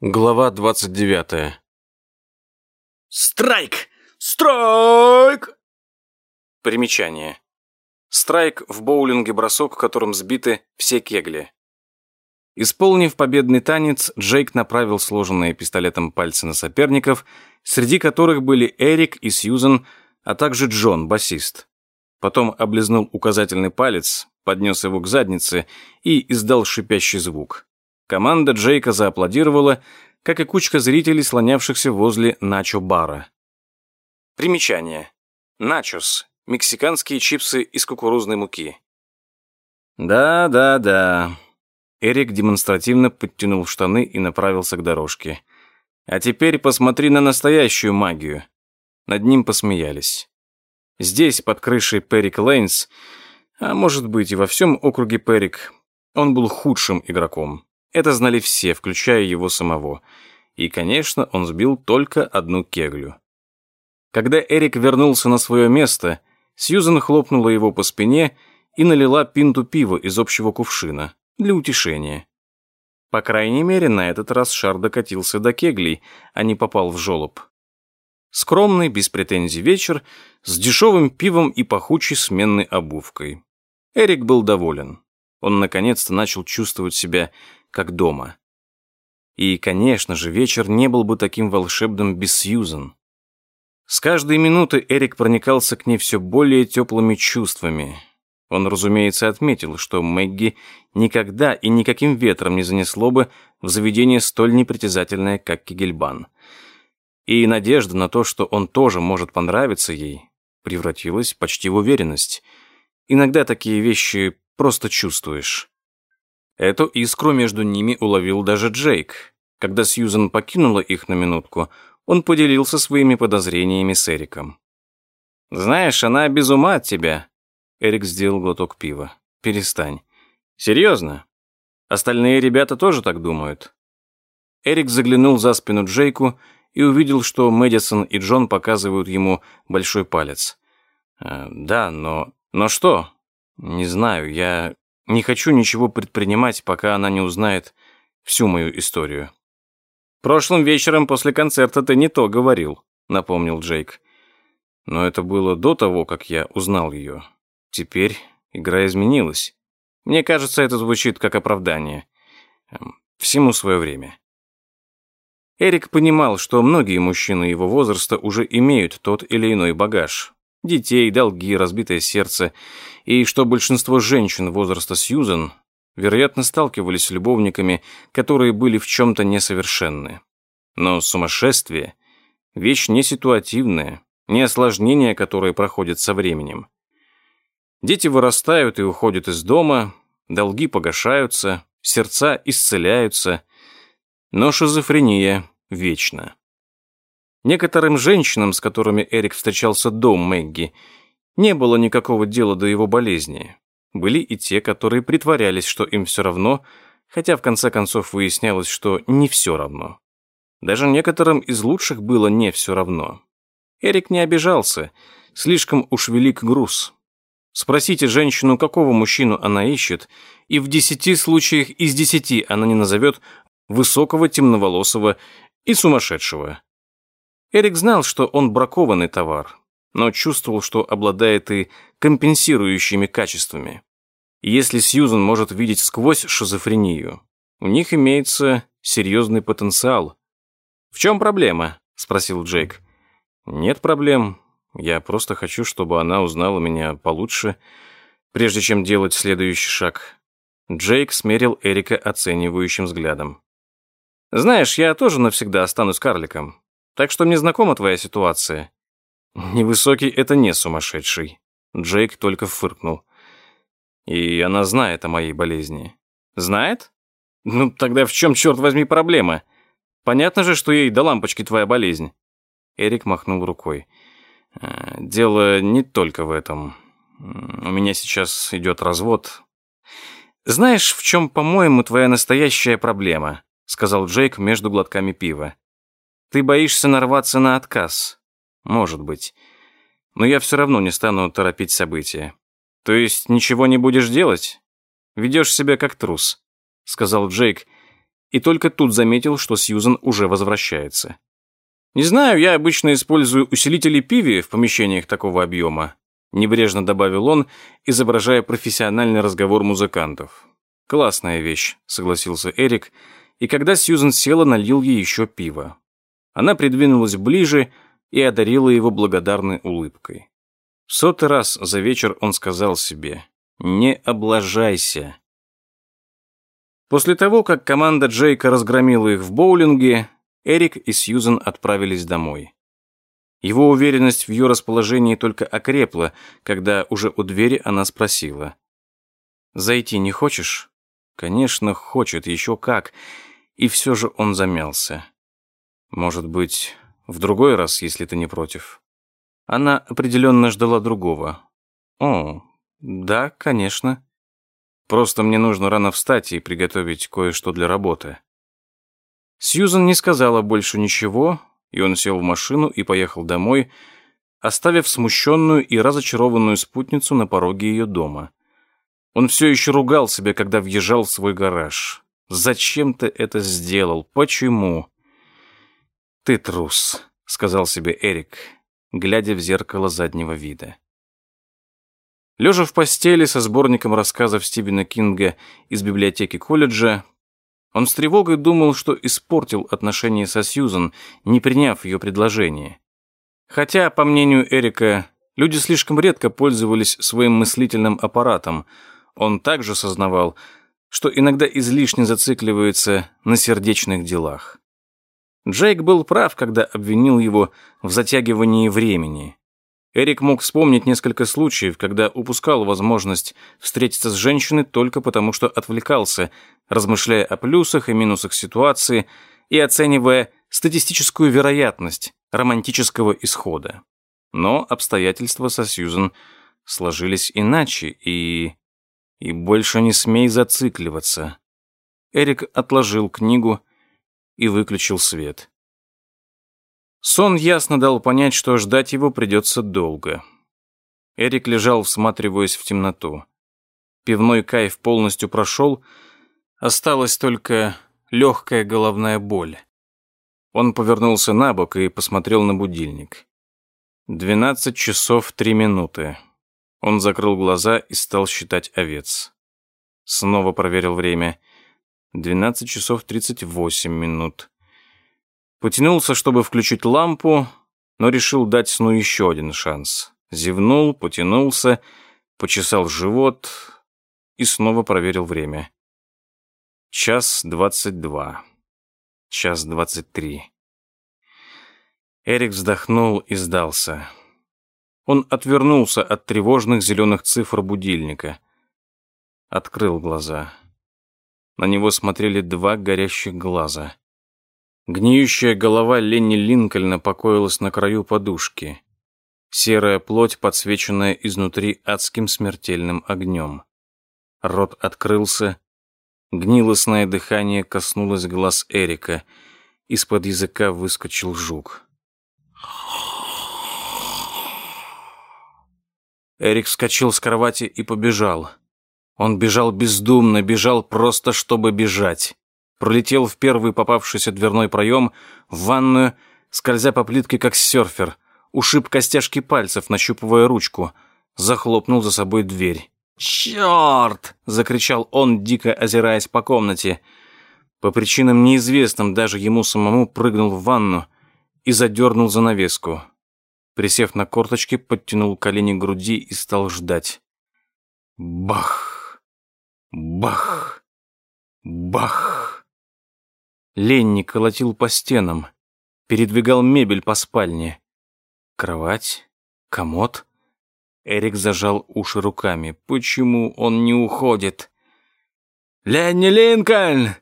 Глава 29. Страйк! Страйк! Примечание. Страйк в боулинге бросок, которым сбиты все кегли. Исполнив победный танец, Джейк направил сложенные пистолетом пальцы на соперников, среди которых были Эрик и Сьюзен, а также Джон, басист. Потом облизнул указательный палец, поднес его к заднице и издал шипящий звук. Команда Джейка зааплодировала, как и кучка зрителей, слонявшихся возле начо-бара. Примечание. Начос. Мексиканские чипсы из кукурузной муки. Да, да, да. Эрик демонстративно подтянул штаны и направился к дорожке. А теперь посмотри на настоящую магию. Над ним посмеялись. Здесь, под крышей Перик Лейнс, а может быть и во всем округе Перик, он был худшим игроком. Это знали все, включая его самого. И, конечно, он сбил только одну кеглю. Когда Эрик вернулся на свое место, Сьюзен хлопнула его по спине и налила пинту пива из общего кувшина для утешения. По крайней мере, на этот раз шар докатился до кеглей, а не попал в жолоб. Скромный, без претензий вечер, с дешевым пивом и пахучей сменной обувкой. Эрик был доволен. Он наконец-то начал чувствовать себя как дома. И, конечно же, вечер не был бы таким волшебным без Сьюзан. С каждой минуты Эрик проникался к ней все более теплыми чувствами. Он, разумеется, отметил, что Мэгги никогда и никаким ветром не занесло бы в заведение столь непритязательное, как Кигельбан. И надежда на то, что он тоже может понравиться ей, превратилась почти в уверенность. Иногда такие вещи просто чувствуешь. Эту искру между ними уловил даже Джейк. Когда Сьюзен покинула их на минутку, он поделился своими подозрениями с Эриком. «Знаешь, она без ума от тебя». Эрик сделал глоток пива. «Перестань». «Серьезно? Остальные ребята тоже так думают?» Эрик заглянул за спину Джейку и увидел, что Мэдисон и Джон показывают ему большой палец. «Э, «Да, но... Но что?» «Не знаю, я не хочу ничего предпринимать, пока она не узнает всю мою историю. «Прошлым вечером после концерта ты не то говорил», — напомнил Джейк. «Но это было до того, как я узнал ее. Теперь игра изменилась. Мне кажется, это звучит как оправдание. Эм, всему свое время». Эрик понимал, что многие мужчины его возраста уже имеют тот или иной багаж, детей, долги, разбитое сердце, и что большинство женщин возраста Сьюзен, вероятно, сталкивались с любовниками, которые были в чем-то несовершенны. Но сумасшествие – вещь не ситуативная, не осложнение, которое проходит со временем. Дети вырастают и уходят из дома, долги погашаются, сердца исцеляются, но шизофрения вечна. Некоторым женщинам, с которыми Эрик встречался до Мэгги, не было никакого дела до его болезни. Были и те, которые притворялись, что им все равно, хотя в конце концов выяснялось, что не все равно. Даже некоторым из лучших было не все равно. Эрик не обижался, слишком уж велик груз. Спросите женщину, какого мужчину она ищет, и в десяти случаях из десяти она не назовет высокого, темноволосого и сумасшедшего. Эрик знал, что он бракованный товар, но чувствовал, что обладает и компенсирующими качествами. если Сьюзен может видеть сквозь шизофрению, у них имеется серьезный потенциал. «В чем проблема?» – спросил Джейк. «Нет проблем. Я просто хочу, чтобы она узнала меня получше, прежде чем делать следующий шаг». Джейк смерил Эрика оценивающим взглядом. «Знаешь, я тоже навсегда останусь карликом. Так что мне знакома твоя ситуация. Невысокий — это не сумасшедший. Джейк только фыркнул. И она знает о моей болезни. Знает? Ну, тогда в чем, черт возьми, проблема? Понятно же, что ей до лампочки твоя болезнь. Эрик махнул рукой. «Э, дело не только в этом. У меня сейчас идет развод. Знаешь, в чем, по-моему, твоя настоящая проблема? Сказал Джейк между глотками пива. Ты боишься нарваться на отказ. Может быть. Но я все равно не стану торопить события. То есть ничего не будешь делать? Ведешь себя как трус, сказал Джейк, и только тут заметил, что Сьюзан уже возвращается. «Не знаю, я обычно использую усилители пиви в помещениях такого объема», небрежно добавил он, изображая профессиональный разговор музыкантов. «Классная вещь», — согласился Эрик, и когда Сьюзен села, налил ей еще пиво. Она придвинулась ближе и одарила его благодарной улыбкой. В сотый раз за вечер он сказал себе «Не облажайся». После того, как команда Джейка разгромила их в боулинге, Эрик и Сьюзен отправились домой. Его уверенность в ее расположении только окрепла, когда уже у двери она спросила. «Зайти не хочешь?» «Конечно, хочет, еще как». И все же он замялся. «Может быть, в другой раз, если ты не против?» Она определенно ждала другого. «О, да, конечно. Просто мне нужно рано встать и приготовить кое-что для работы». Сьюзан не сказала больше ничего, и он сел в машину и поехал домой, оставив смущенную и разочарованную спутницу на пороге ее дома. Он все еще ругал себя, когда въезжал в свой гараж. «Зачем ты это сделал? Почему?» «Ты трус», — сказал себе Эрик, глядя в зеркало заднего вида. Лежа в постели со сборником рассказов Стивена Кинга из библиотеки колледжа, он с тревогой думал, что испортил отношения со Сьюзан, не приняв ее предложение. Хотя, по мнению Эрика, люди слишком редко пользовались своим мыслительным аппаратом, он также сознавал, что иногда излишне зацикливается на сердечных делах. Джейк был прав, когда обвинил его в затягивании времени. Эрик мог вспомнить несколько случаев, когда упускал возможность встретиться с женщиной только потому, что отвлекался, размышляя о плюсах и минусах ситуации и оценивая статистическую вероятность романтического исхода. Но обстоятельства со Сьюзен сложились иначе, и... И больше не смей зацикливаться. Эрик отложил книгу и выключил свет. Сон ясно дал понять, что ждать его придется долго. Эрик лежал, всматриваясь в темноту. Пивной кайф полностью прошел, осталась только легкая головная боль. Он повернулся на бок и посмотрел на будильник. Двенадцать часов три минуты. Он закрыл глаза и стал считать овец. Снова проверил время. Двенадцать часов тридцать восемь минут. Потянулся, чтобы включить лампу, но решил дать сну еще один шанс. Зевнул, потянулся, почесал живот и снова проверил время. Час двадцать два. Час двадцать три. Эрик вздохнул и сдался. Он отвернулся от тревожных зеленых цифр будильника. Открыл глаза. На него смотрели два горящих глаза. Гниющая голова Ленни Линкольна покоилась на краю подушки. Серая плоть, подсвеченная изнутри адским смертельным огнем. Рот открылся. Гнилостное дыхание коснулось глаз Эрика. Из-под языка выскочил жук. Эрик вскочил с кровати и побежал. Он бежал бездумно, бежал просто, чтобы бежать пролетел в первый попавшийся дверной проем, в ванную, скользя по плитке, как серфер, ушиб костяшки пальцев, нащупывая ручку, захлопнул за собой дверь. «Черт!» — закричал он, дико озираясь по комнате. По причинам неизвестным даже ему самому прыгнул в ванну и задернул занавеску. Присев на корточки, подтянул колени к груди и стал ждать. Бах! Бах! Бах! Ленни колотил по стенам, передвигал мебель по спальне. Кровать? Комод? Эрик зажал уши руками. Почему он не уходит? «Ленни Линкольн!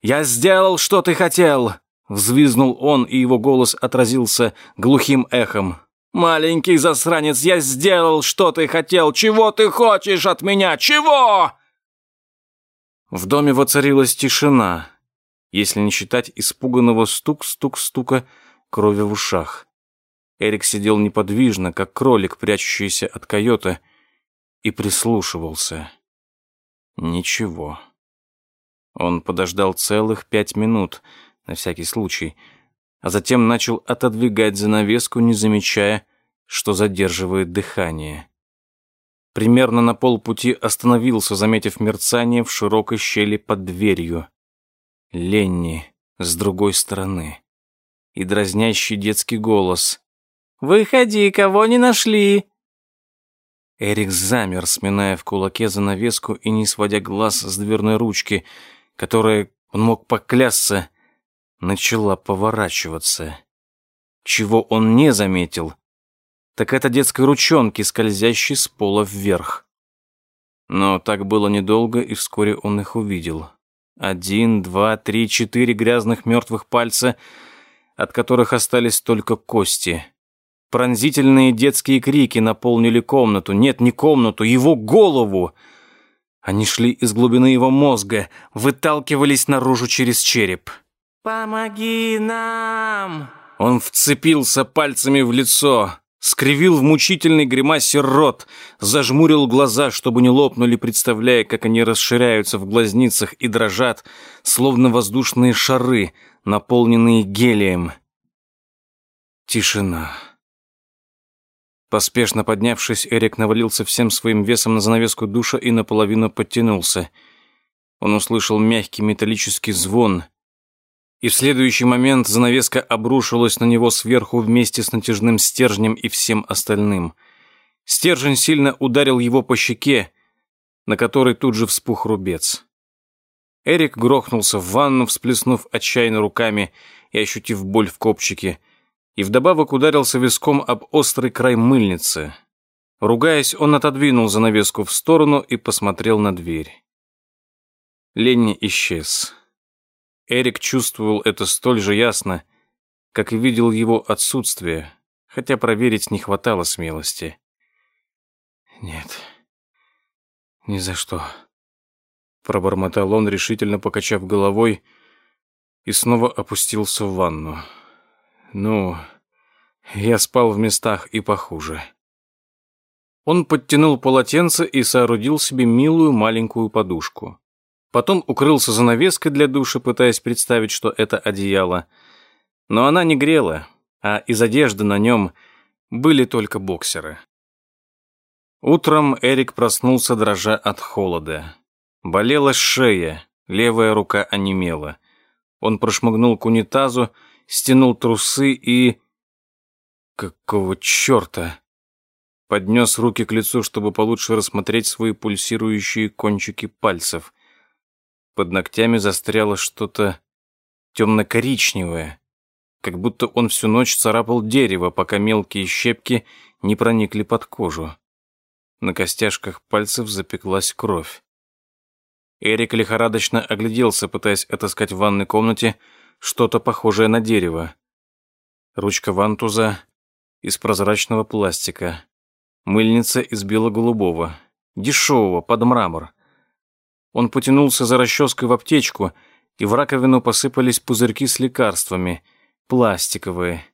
Я сделал, что ты хотел!» Взвизнул он, и его голос отразился глухим эхом. «Маленький засранец, я сделал, что ты хотел! Чего ты хочешь от меня? Чего?» В доме воцарилась тишина если не считать испуганного стук-стук-стука крови в ушах. Эрик сидел неподвижно, как кролик, прячущийся от койота, и прислушивался. Ничего. Он подождал целых пять минут, на всякий случай, а затем начал отодвигать занавеску, не замечая, что задерживает дыхание. Примерно на полпути остановился, заметив мерцание в широкой щели под дверью. Ленни с другой стороны. И дразнящий детский голос. «Выходи, кого не нашли!» Эрик замер, сминая в кулаке занавеску и не сводя глаз с дверной ручки, которая, он мог поклясться, начала поворачиваться. Чего он не заметил, так это детской ручонки, скользящей с пола вверх. Но так было недолго, и вскоре он их увидел. Один, два, три, четыре грязных мертвых пальца, от которых остались только кости. Пронзительные детские крики наполнили комнату. Нет, не комнату, его голову. Они шли из глубины его мозга, выталкивались наружу через череп. «Помоги нам!» Он вцепился пальцами в лицо, скривил в мучительной гримасе рот, зажмурил глаза, чтобы не лопнули, представляя, как они расширяются в глазницах и дрожат, словно воздушные шары, наполненные гелием. Тишина. Поспешно поднявшись, Эрик навалился всем своим весом на занавеску душа и наполовину подтянулся. Он услышал мягкий металлический звон, и в следующий момент занавеска обрушилась на него сверху вместе с натяжным стержнем и всем остальным. Стержень сильно ударил его по щеке, на которой тут же вспух рубец. Эрик грохнулся в ванну, всплеснув отчаянно руками и ощутив боль в копчике, и вдобавок ударился виском об острый край мыльницы. Ругаясь, он отодвинул занавеску в сторону и посмотрел на дверь. Ленни исчез. Эрик чувствовал это столь же ясно, как и видел его отсутствие, хотя проверить не хватало смелости. «Нет, ни за что», — пробормотал он, решительно покачав головой, и снова опустился в ванну. «Ну, я спал в местах и похуже». Он подтянул полотенце и соорудил себе милую маленькую подушку. Потом укрылся занавеской для душа, пытаясь представить, что это одеяло. Но она не грела, а из одежды на нем были только боксеры. Утром Эрик проснулся, дрожа от холода. Болела шея, левая рука онемела. Он прошмыгнул к унитазу, стянул трусы и... Какого черта? Поднес руки к лицу, чтобы получше рассмотреть свои пульсирующие кончики пальцев. Под ногтями застряло что-то темно-коричневое, как будто он всю ночь царапал дерево, пока мелкие щепки не проникли под кожу. На костяшках пальцев запеклась кровь. Эрик лихорадочно огляделся, пытаясь отыскать в ванной комнате что-то похожее на дерево. Ручка вантуза из прозрачного пластика. Мыльница из бело-голубого. Дешевого, под мрамор. Он потянулся за расческой в аптечку, и в раковину посыпались пузырьки с лекарствами. Пластиковые.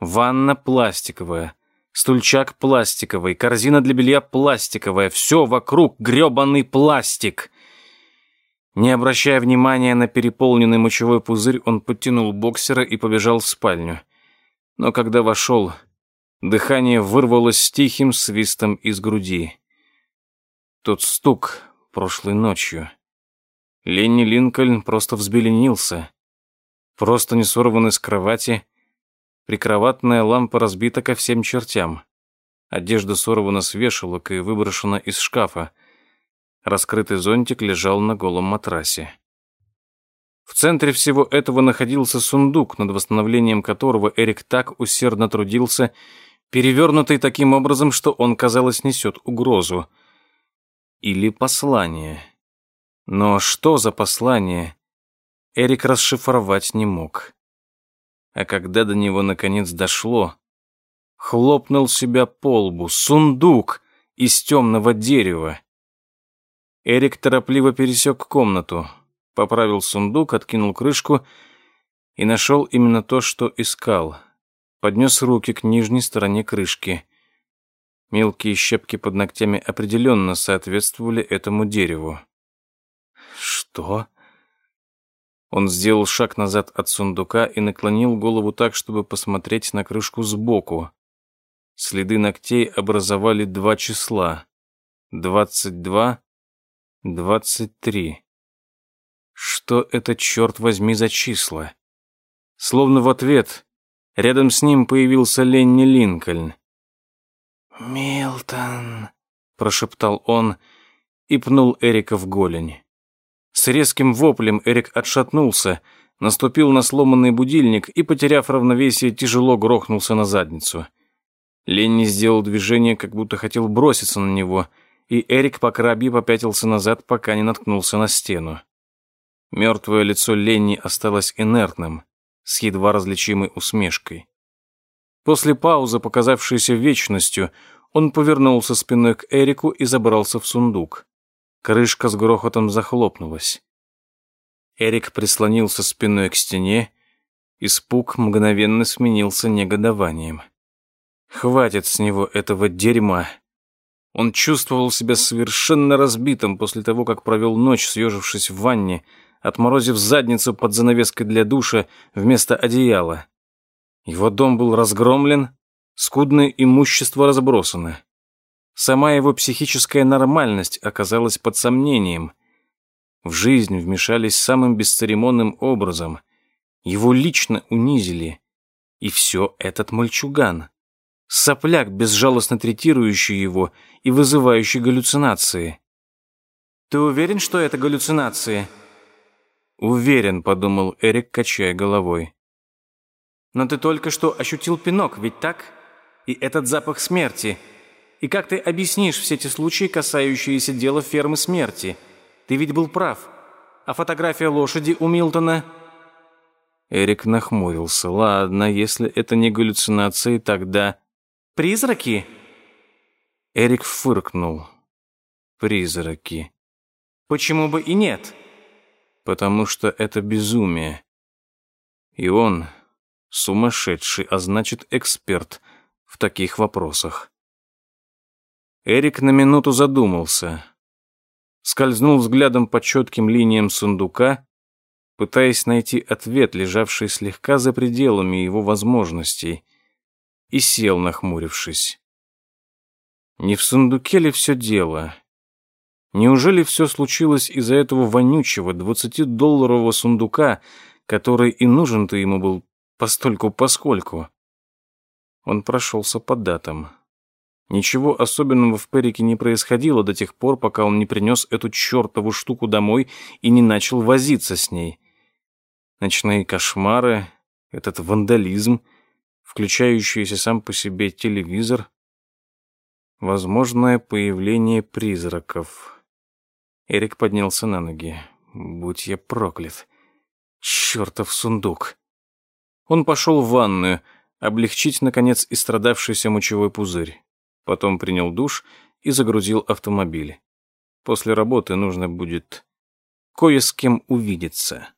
Ванна пластиковая. Стульчак пластиковый. Корзина для белья пластиковая. Все вокруг гребаный пластик. Не обращая внимания на переполненный мочевой пузырь, он подтянул боксера и побежал в спальню. Но когда вошел, дыхание вырвалось с тихим свистом из груди. Тот стук прошлой ночью. Ленни Линкольн просто взбеленился. Просто не сорван из кровати. Прикроватная лампа разбита ко всем чертям. Одежда сорвана с вешалок и выброшена из шкафа. Раскрытый зонтик лежал на голом матрасе. В центре всего этого находился сундук, над восстановлением которого Эрик так усердно трудился, перевернутый таким образом, что он, казалось, несет угрозу — или послание. Но что за послание, Эрик расшифровать не мог. А когда до него наконец дошло, хлопнул себя по лбу сундук из темного дерева. Эрик торопливо пересек комнату, поправил сундук, откинул крышку и нашел именно то, что искал. Поднес руки к нижней стороне крышки. Мелкие щепки под ногтями определенно соответствовали этому дереву. Что? Он сделал шаг назад от сундука и наклонил голову так, чтобы посмотреть на крышку сбоку. Следы ногтей образовали два числа. Двадцать два, двадцать три. Что это, черт возьми, за числа? Словно в ответ, рядом с ним появился Ленни Линкольн. «Милтон», — прошептал он и пнул Эрика в голень. С резким воплем Эрик отшатнулся, наступил на сломанный будильник и, потеряв равновесие, тяжело грохнулся на задницу. Ленни сделал движение, как будто хотел броситься на него, и Эрик по крабье попятился назад, пока не наткнулся на стену. Мертвое лицо Ленни осталось инертным, с едва различимой усмешкой. После паузы, показавшейся вечностью, он повернулся спиной к Эрику и забрался в сундук. Крышка с грохотом захлопнулась. Эрик прислонился спиной к стене, испуг мгновенно сменился негодованием. Хватит с него этого дерьма. Он чувствовал себя совершенно разбитым после того, как провел ночь, съежившись в ванне, отморозив задницу под занавеской для душа вместо одеяла. Его дом был разгромлен, скудное имущество разбросано. Сама его психическая нормальность оказалась под сомнением. В жизнь вмешались самым бесцеремонным образом. Его лично унизили. И все этот мальчуган. Сопляк, безжалостно третирующий его и вызывающий галлюцинации. «Ты уверен, что это галлюцинации?» «Уверен», — подумал Эрик, качая головой. «Но ты только что ощутил пинок, ведь так? И этот запах смерти. И как ты объяснишь все эти случаи, касающиеся дела фермы смерти? Ты ведь был прав. А фотография лошади у Милтона...» Эрик нахмурился. «Ладно, если это не галлюцинации, тогда...» «Призраки?» Эрик фыркнул. «Призраки». «Почему бы и нет?» потому что это безумие. И он сумасшедший, а значит эксперт в таких вопросах. Эрик на минуту задумался, скользнул взглядом по четким линиям сундука, пытаясь найти ответ, лежавший слегка за пределами его возможностей, и сел, нахмурившись. Не в сундуке ли все дело? Неужели все случилось из-за этого вонючего двадцатидолларового сундука, который и нужен-то ему был постольку-поскольку? Он прошелся по датам. Ничего особенного в Перике не происходило до тех пор, пока он не принес эту чертову штуку домой и не начал возиться с ней. Ночные кошмары, этот вандализм, включающийся сам по себе телевизор, возможное появление призраков. Эрик поднялся на ноги. Будь я проклят. Чертов сундук. Он пошел в ванную, облегчить, наконец, истрадавшийся мочевой пузырь. Потом принял душ и загрузил автомобиль. После работы нужно будет кое с кем увидеться.